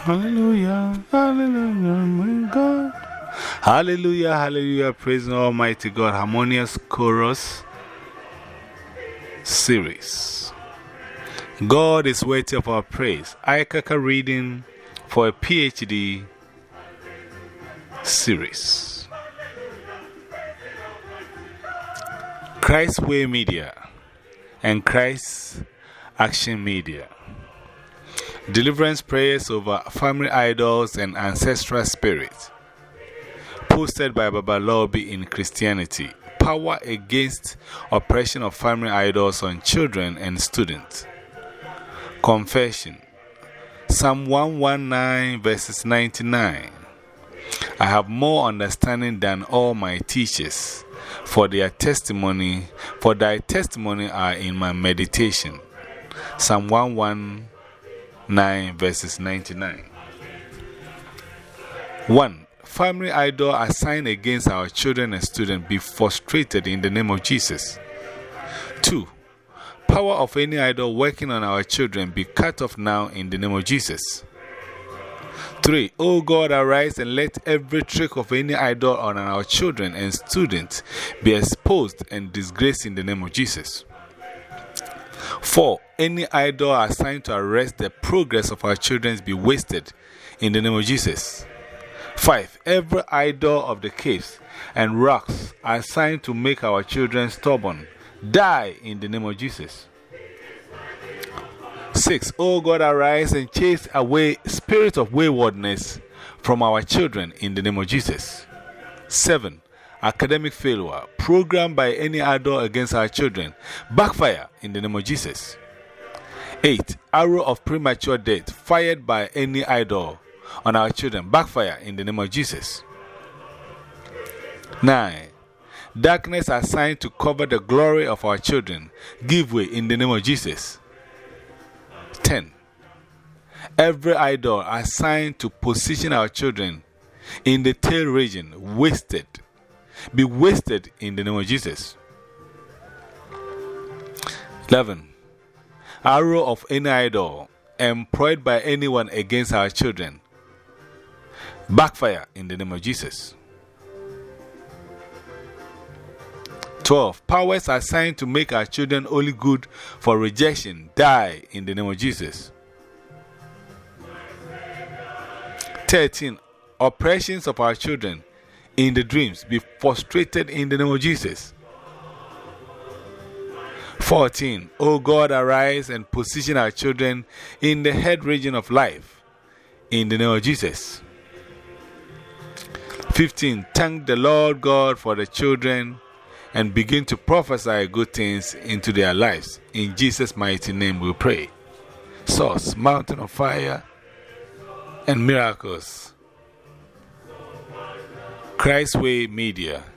Hallelujah, hallelujah, my God. Hallelujah, hallelujah, praise Almighty God. Harmonious Chorus Series. God is worthy of our praise. Aikaka reading for a PhD series. Christ Way Media and Christ Action Media. Deliverance prayers over family idols and ancestral spirits. Posted by Baba Lobby in Christianity. Power against oppression of family idols on children and students. Confession Psalm 119, verses 99. I have more understanding than all my teachers, for their testimony, for thy testimony are in my meditation. Psalm 119, verses 99. 1. Family idol assigned against our children and students be frustrated in the name of Jesus. 2 power of any idol working on our children be cut off now in the name of Jesus. 3. O God, arise and let every trick of any idol on our children and students be exposed and disgraced in the name of Jesus. 4. Any idol assigned to arrest the progress of our children be wasted in the name of Jesus. 5. Every idol of the caves and rocks assigned to make our children stubborn die in the name of Jesus. 6. Oh God, arise and chase away spirit of waywardness from our children in the name of Jesus. 7. Academic failure programmed by any idol against our children backfire in the name of Jesus. 8. Arrow of premature death fired by any idol on our children backfire in the name of Jesus. 9. Darkness assigned to cover the glory of our children. Give way in the name of Jesus. 10. Every idol assigned to position our children in the tail region, wasted. Be wasted in the name of Jesus. 11. Arrow of any idol employed by anyone against our children. Backfire in the name of Jesus. 12. Powers assigned to make our children only good for rejection die in the name of Jesus. 13. Oppressions of our children in the dreams be frustrated in the name of Jesus. 14. O God, arise and position our children in the head region of life in the name of Jesus. 15. Thank the Lord God for the children and begin to prophesy good things into their lives. In Jesus' mighty name we pray. Source, mountain of fire and miracles. Christ Way Media